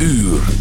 uur.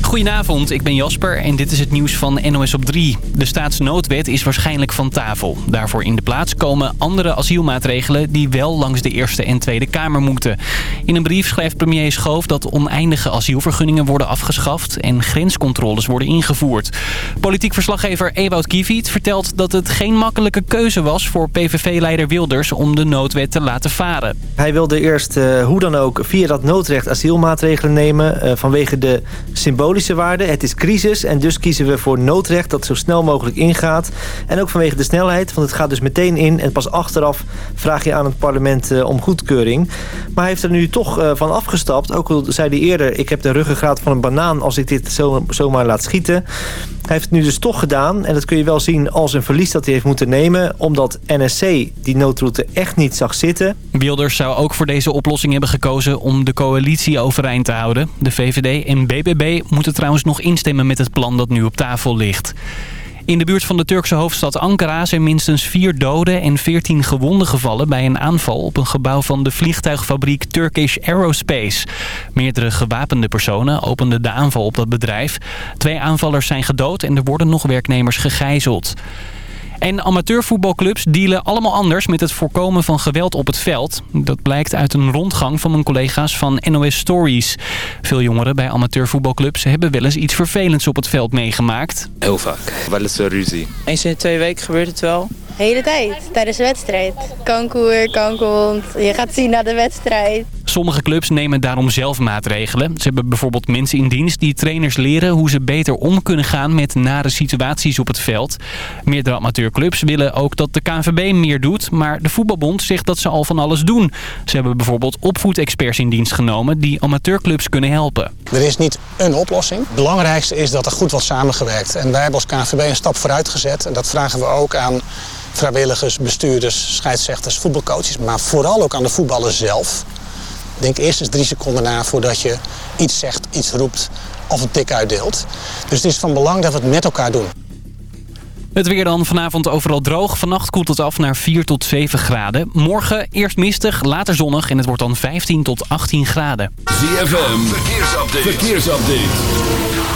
Goedenavond, ik ben Jasper en dit is het nieuws van NOS op 3. De staatsnoodwet is waarschijnlijk van tafel. Daarvoor in de plaats komen andere asielmaatregelen die wel langs de Eerste en Tweede Kamer moeten. In een brief schrijft premier Schoof dat oneindige asielvergunningen worden afgeschaft en grenscontroles worden ingevoerd. Politiek verslaggever Ewout Kieviet vertelt dat het geen makkelijke keuze was voor PVV-leider Wilders om de noodwet te laten varen. Hij wilde eerst uh, hoe dan ook via dat noodrecht asielmaatregelen nemen uh, vanwege de symbolische waarde. Het is crisis en dus kiezen we voor noodrecht dat zo snel mogelijk ingaat. En ook vanwege de snelheid, want het gaat dus meteen in... en pas achteraf vraag je aan het parlement uh, om goedkeuring. Maar hij heeft er nu toch uh, van afgestapt. Ook al zei hij eerder, ik heb de ruggengraat van een banaan... als ik dit zo, zomaar laat schieten. Hij heeft het nu dus toch gedaan. En dat kun je wel zien als een verlies dat hij heeft moeten nemen. Omdat NSC die noodroute echt niet zag zitten. Wilders zou ook voor deze oplossing hebben gekozen om de coalitie overeind te houden. De VVD en BBB moeten trouwens nog instemmen met het plan dat nu op tafel ligt. In de buurt van de Turkse hoofdstad Ankara zijn minstens vier doden en veertien gewonden gevallen bij een aanval op een gebouw van de vliegtuigfabriek Turkish Aerospace. Meerdere gewapende personen openden de aanval op dat bedrijf. Twee aanvallers zijn gedood en er worden nog werknemers gegijzeld. En amateurvoetbalclubs dealen allemaal anders met het voorkomen van geweld op het veld. Dat blijkt uit een rondgang van mijn collega's van NOS Stories. Veel jongeren bij amateurvoetbalclubs hebben wel eens iets vervelends op het veld meegemaakt. Heel vaak. Wel eens een ruzie. Eens in de twee weken gebeurt het wel. De hele tijd, tijdens de wedstrijd. Kankoer, kankerhond, je gaat zien naar de wedstrijd. Sommige clubs nemen daarom zelf maatregelen. Ze hebben bijvoorbeeld mensen in dienst die trainers leren hoe ze beter om kunnen gaan met nare situaties op het veld. Meerdere amateurclubs willen ook dat de KNVB meer doet, maar de voetbalbond zegt dat ze al van alles doen. Ze hebben bijvoorbeeld opvoedexperts in dienst genomen die amateurclubs kunnen helpen. Er is niet een oplossing. Het belangrijkste is dat er goed wordt samengewerkt. En wij hebben als KNVB een stap vooruit gezet en dat vragen we ook aan vrijwilligers, bestuurders, scheidsrechters, voetbalcoaches, maar vooral ook aan de voetballers zelf. Denk eerst eens drie seconden na voordat je iets zegt, iets roept of een tik uitdeelt. Dus het is van belang dat we het met elkaar doen. Het weer dan vanavond overal droog. Vannacht koelt het af naar 4 tot 7 graden. Morgen eerst mistig, later zonnig en het wordt dan 15 tot 18 graden. ZFM, verkeersupdate. verkeersupdate.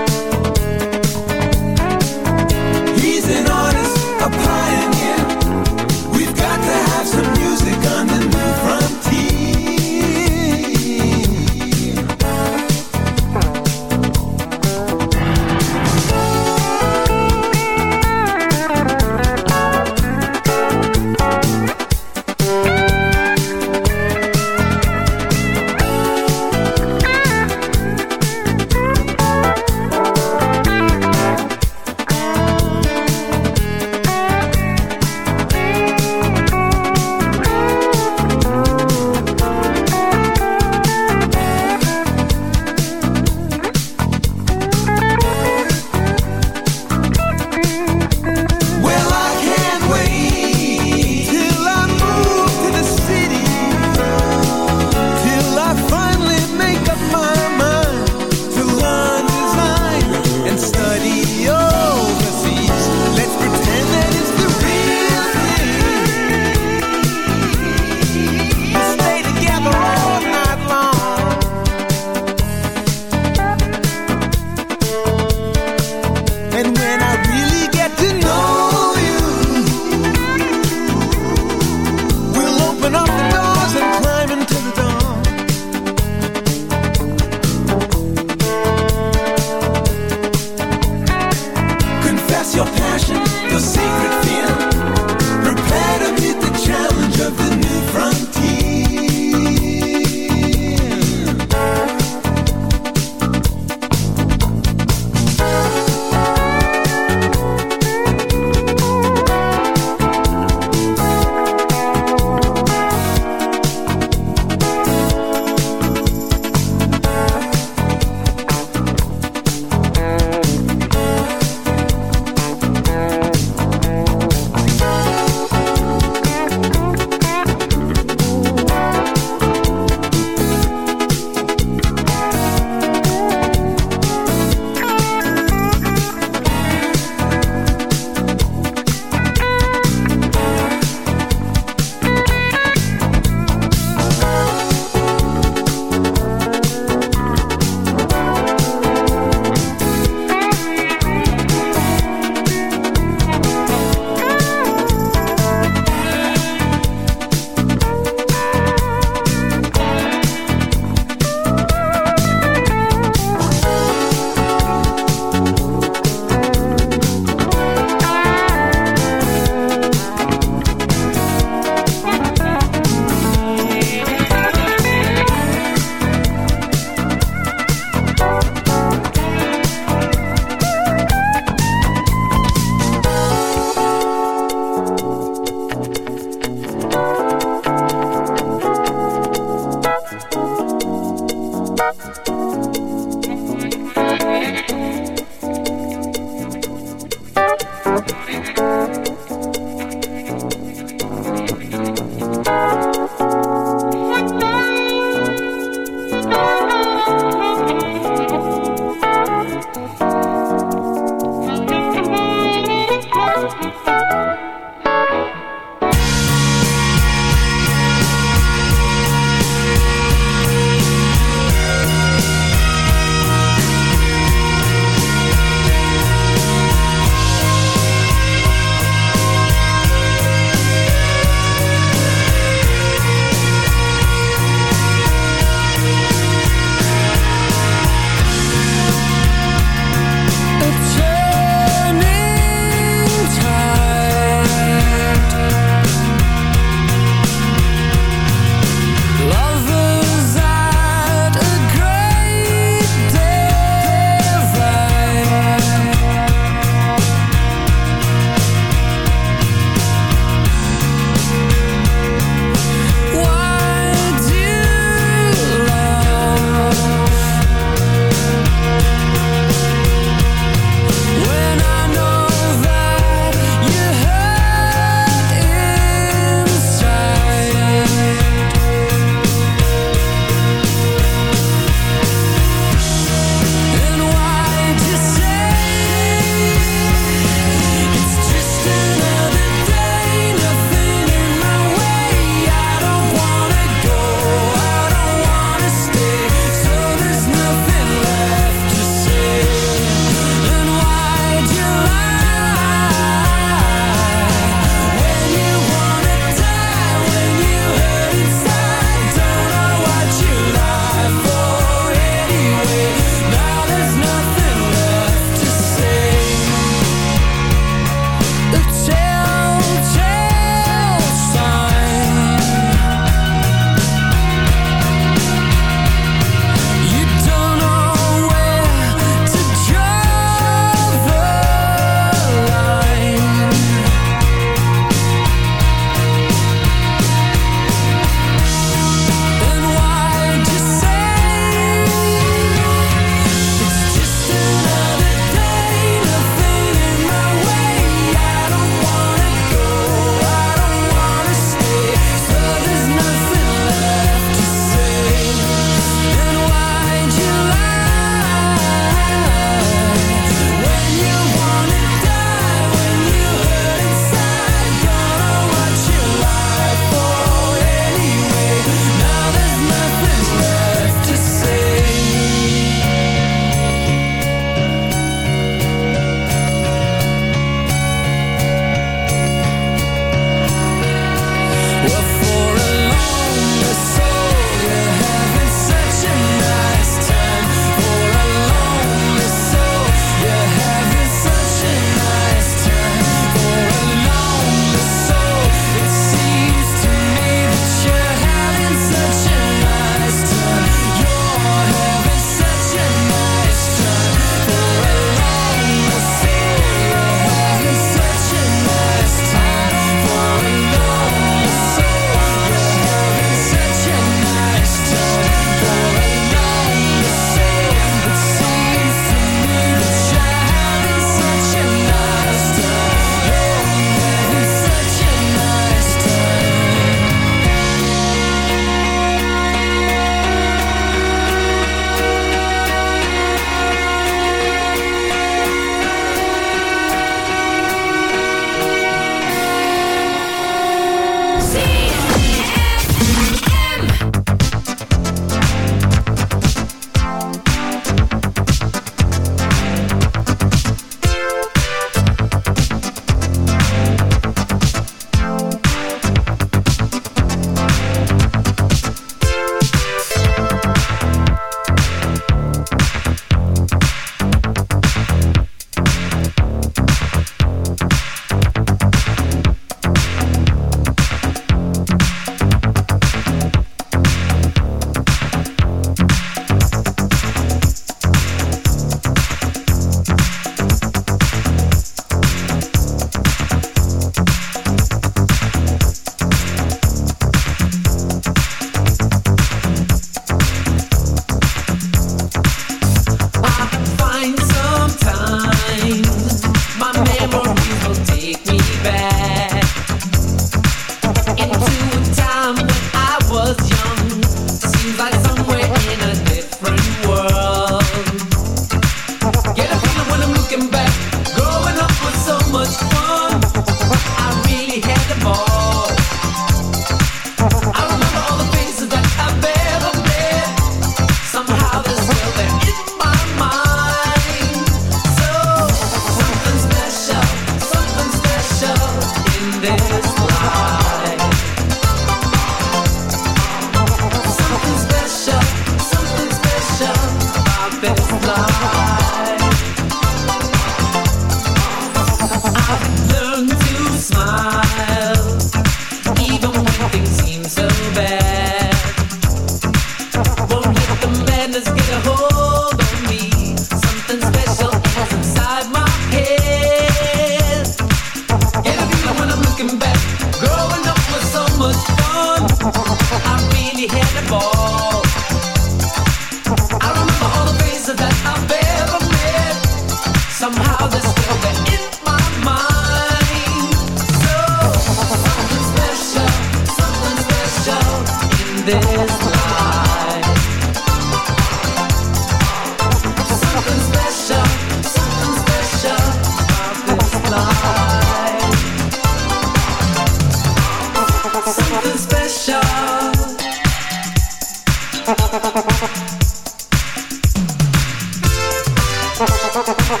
Ha ha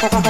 ha ha.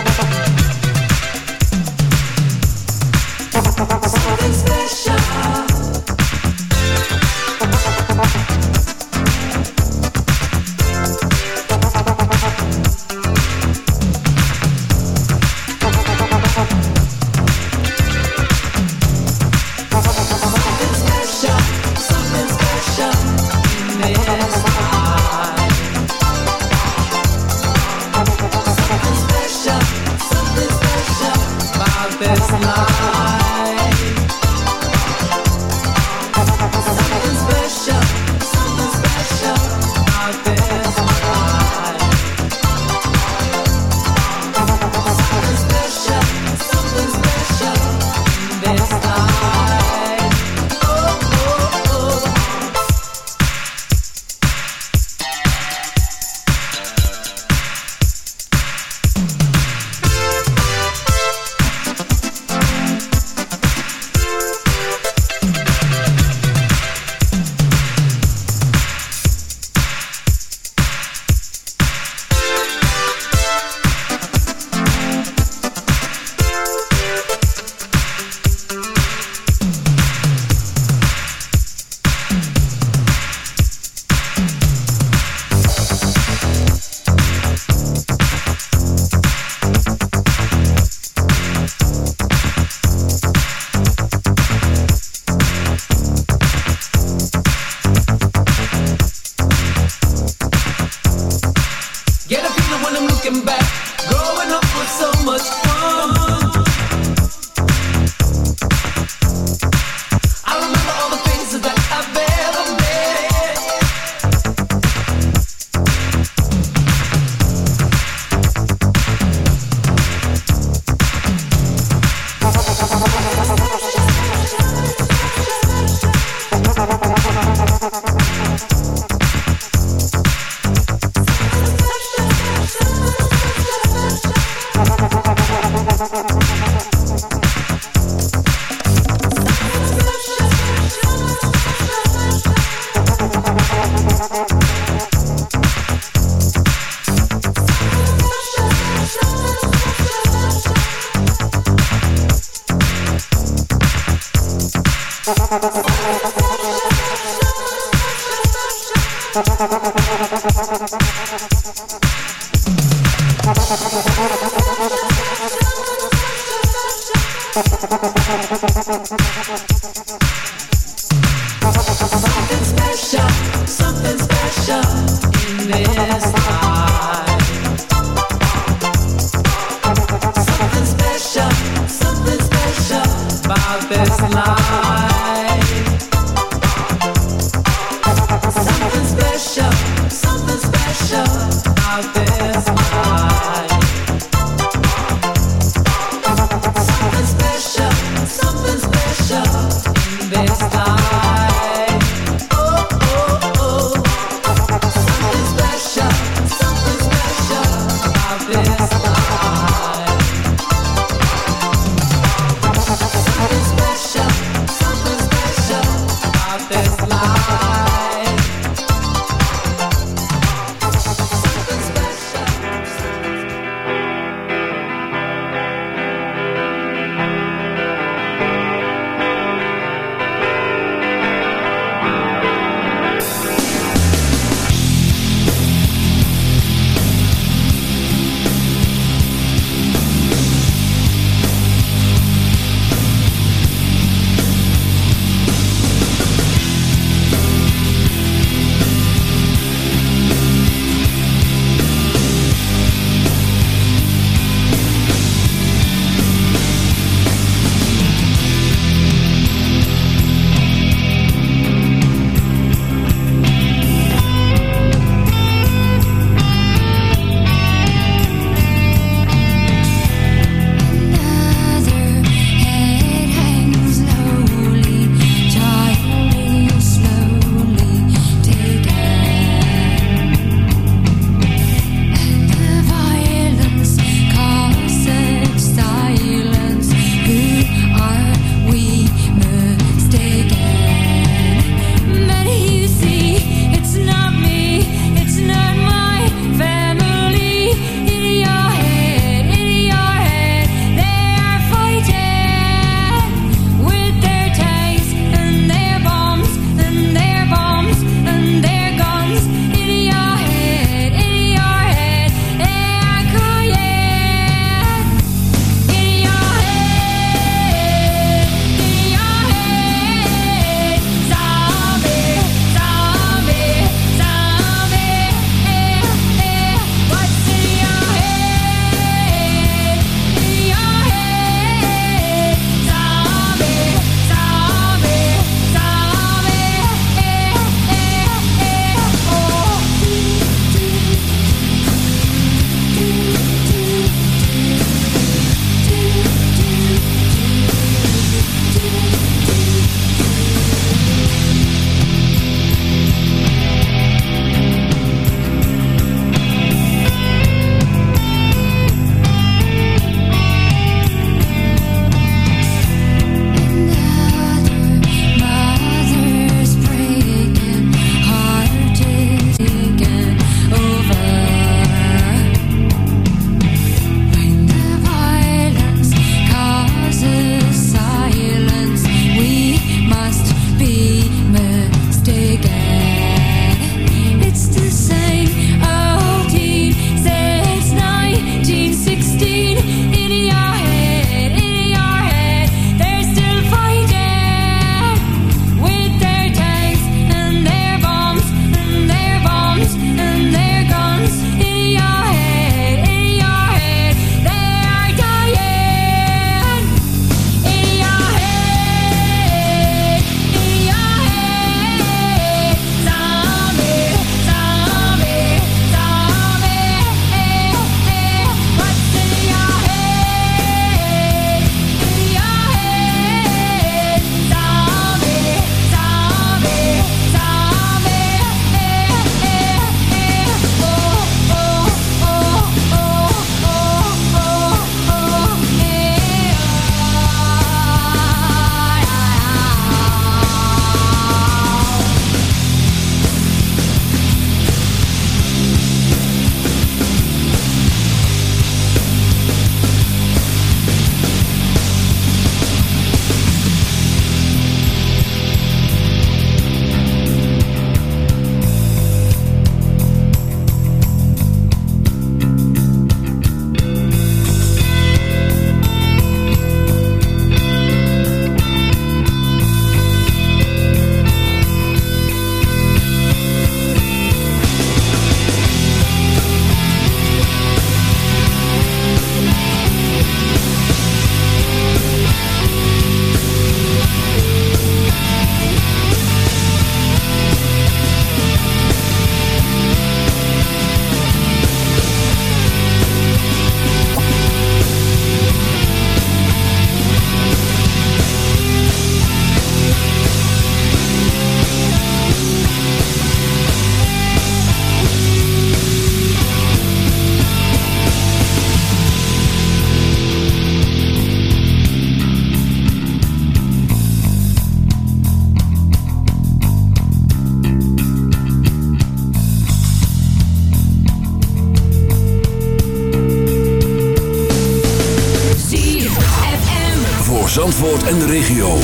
Zandvoort en de regio.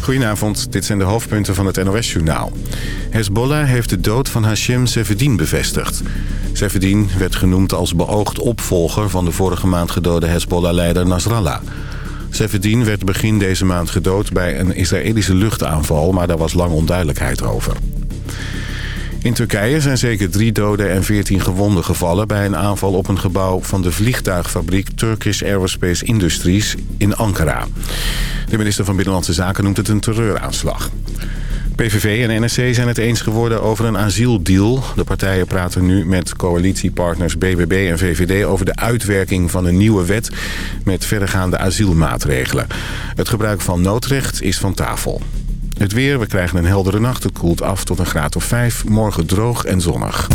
Goedenavond, dit zijn de hoofdpunten van het NOS-journaal. Hezbollah heeft de dood van Hashem Sefedin bevestigd. Sefedin werd genoemd als beoogd opvolger van de vorige maand gedode Hezbollah-leider Nasrallah. Sefedin werd begin deze maand gedood bij een Israëlische luchtaanval... maar daar was lang onduidelijkheid over. In Turkije zijn zeker drie doden en veertien gewonden gevallen... bij een aanval op een gebouw van de vliegtuigfabriek Turkish Aerospace Industries in Ankara. De minister van Binnenlandse Zaken noemt het een terreuraanslag. PVV en NSC zijn het eens geworden over een asieldeal. De partijen praten nu met coalitiepartners BBB en VVD... over de uitwerking van een nieuwe wet met verregaande asielmaatregelen. Het gebruik van noodrecht is van tafel. Het weer, we krijgen een heldere nacht. Het koelt af tot een graad of 5. Morgen droog en zonnig.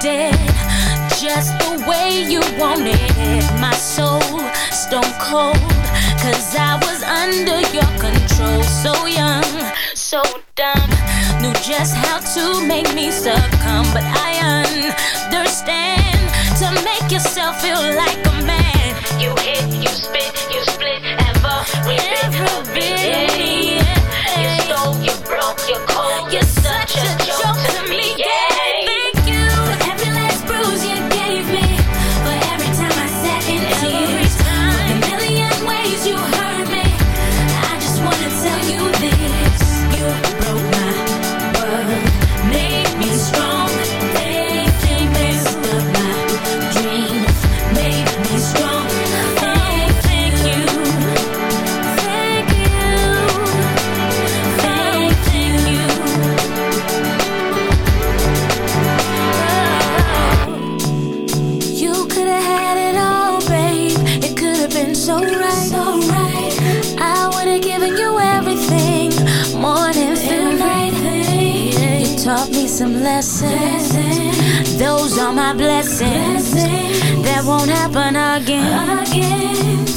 dead. Just the way you wanted my soul stone cold cause i was under your control. So young so dumb. Knew just how to make me succumb. But i understand to make yourself feel like a man. You hit you spit you split Ever every bit, been? blessings. Those are my blessings. blessings. That won't happen again. again.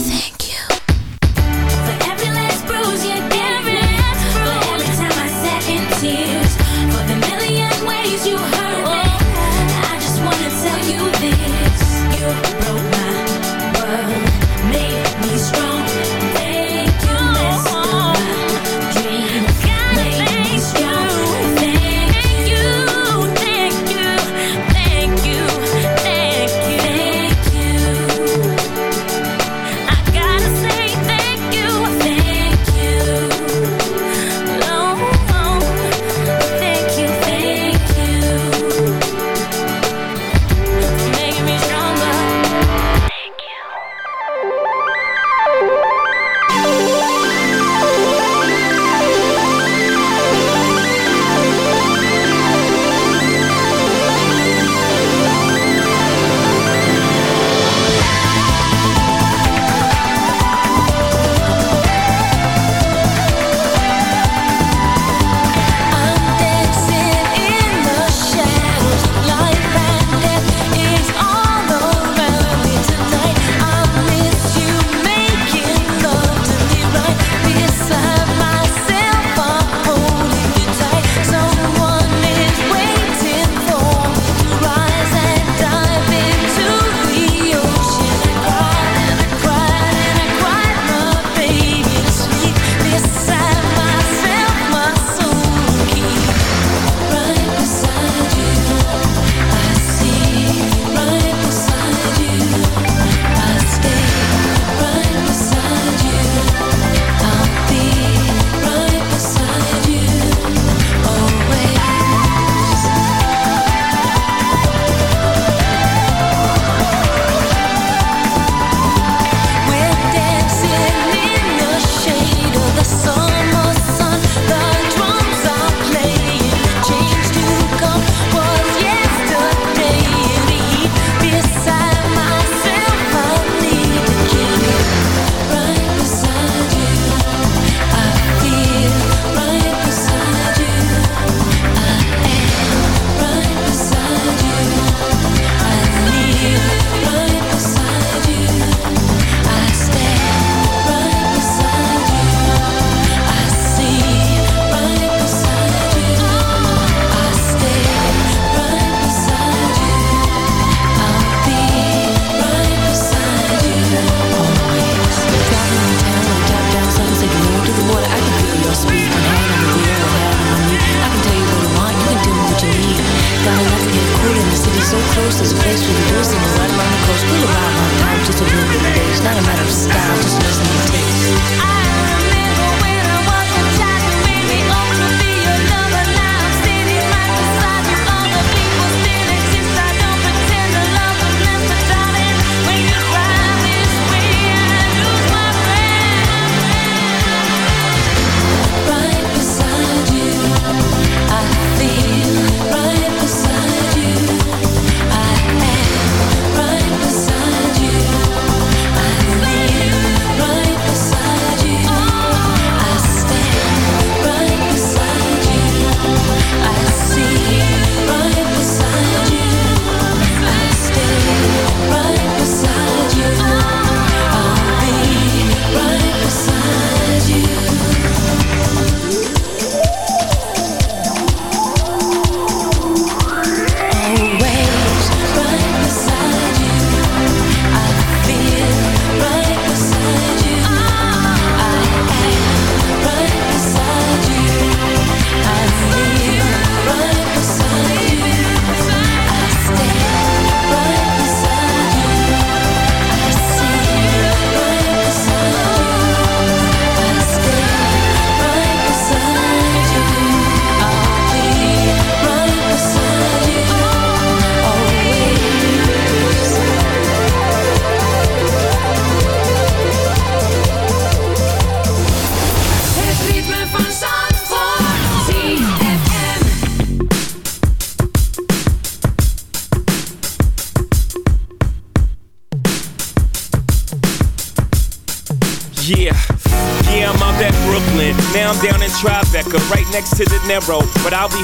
But I'll be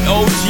With OG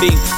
病。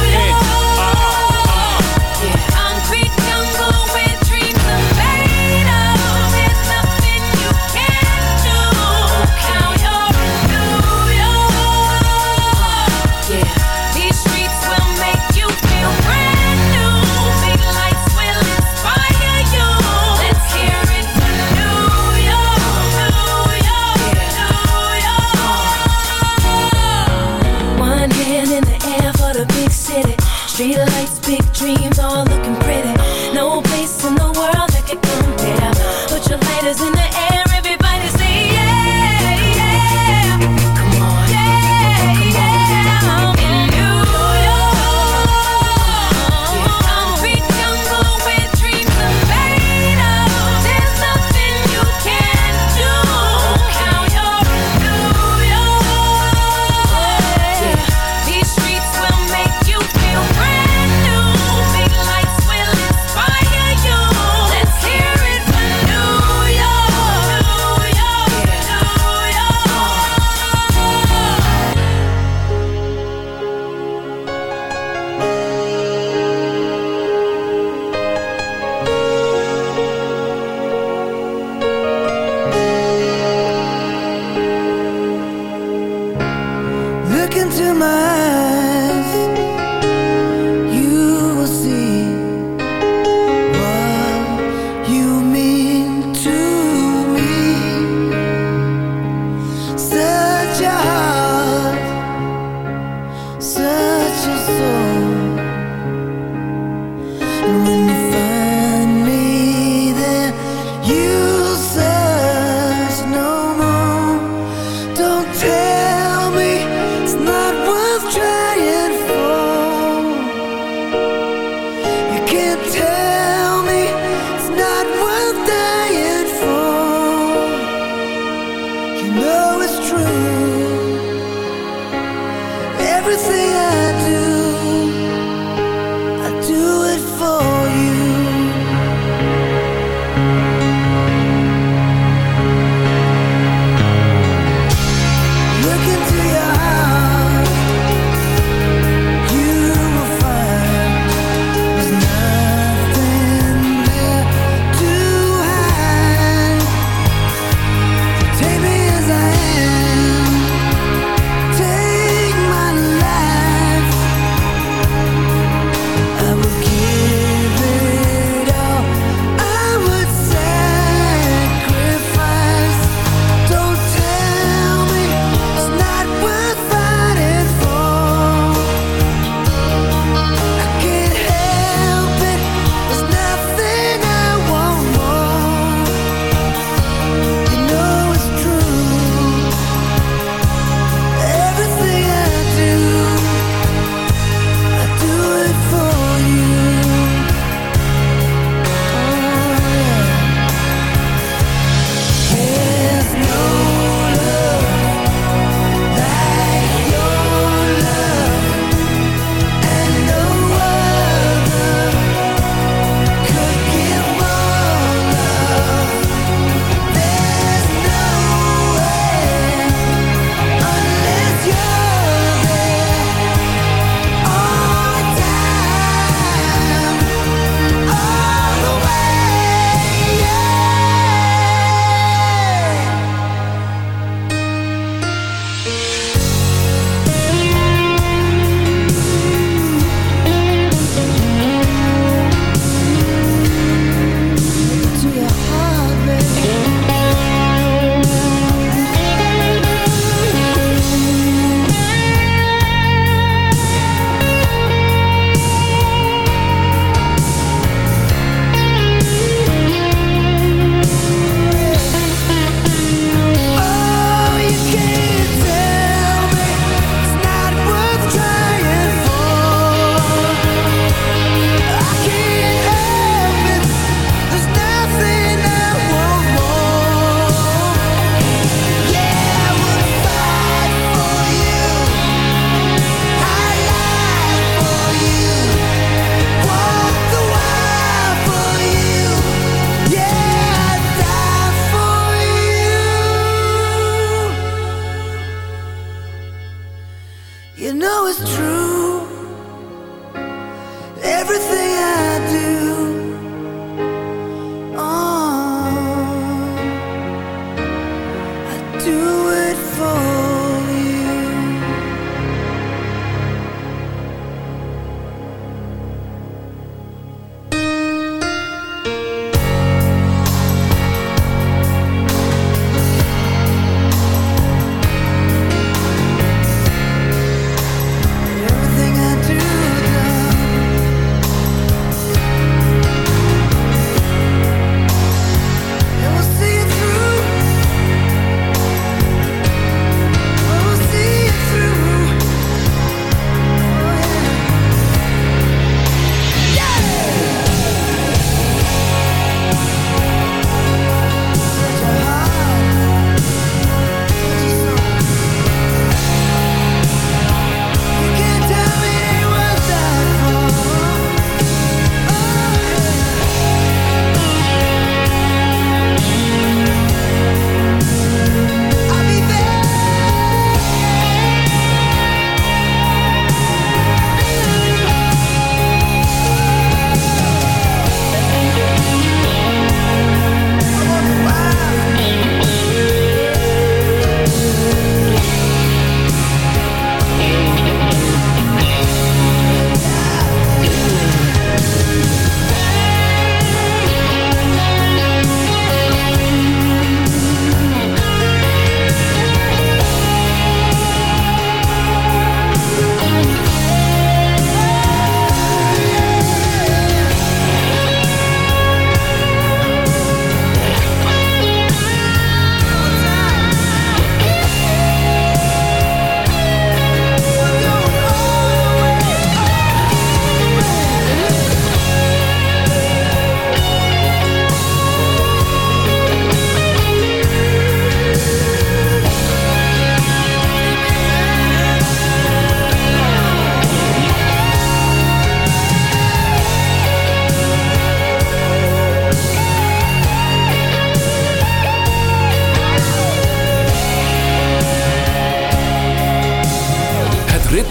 Sớ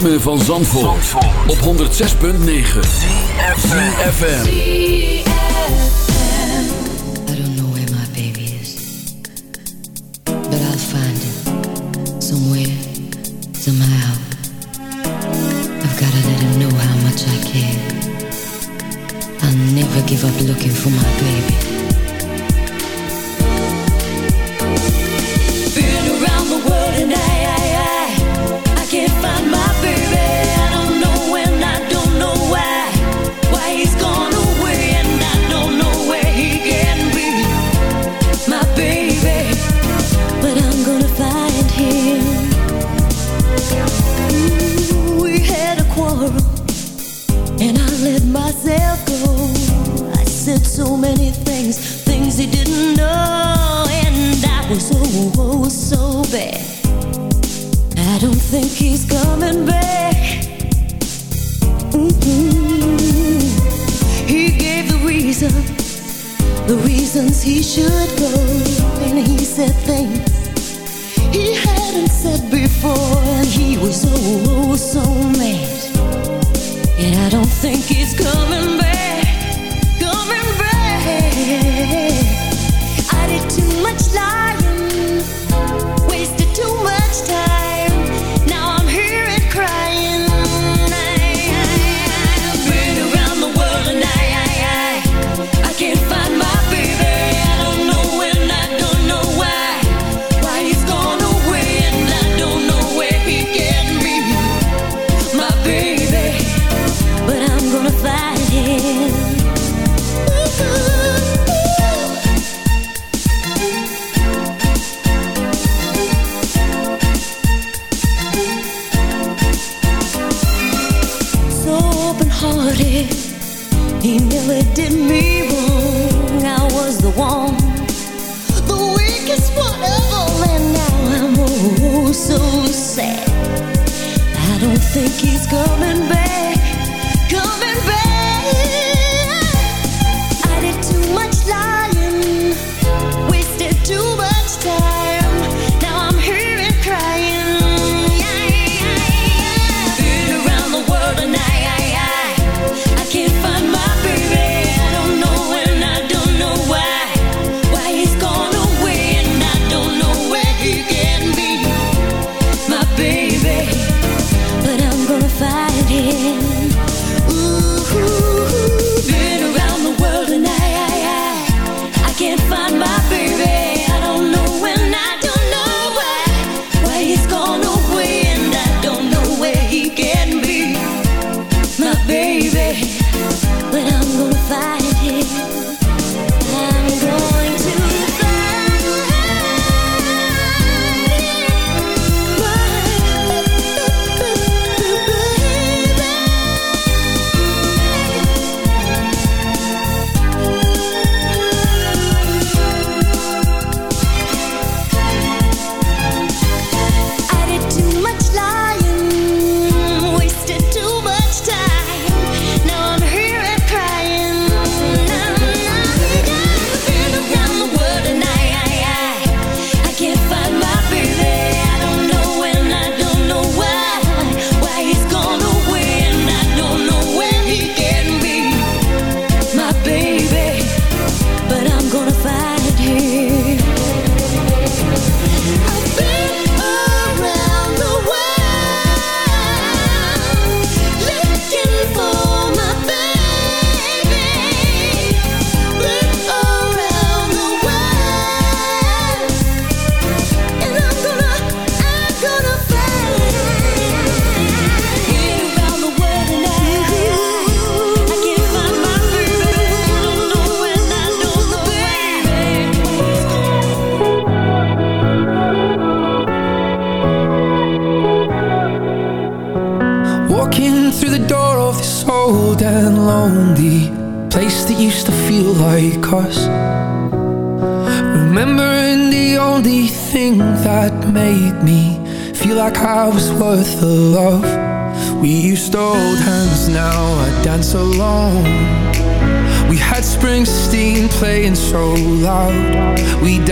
ritme van Zandvoort, Zandvoort. op 106.9 CFFM I don't know where my baby is But I'll find him Somewhere, somehow. I've gotta let him know how much I care. I'll never give up looking for my baby. distance he should go and he said things he hadn't said before, and he was oh, oh so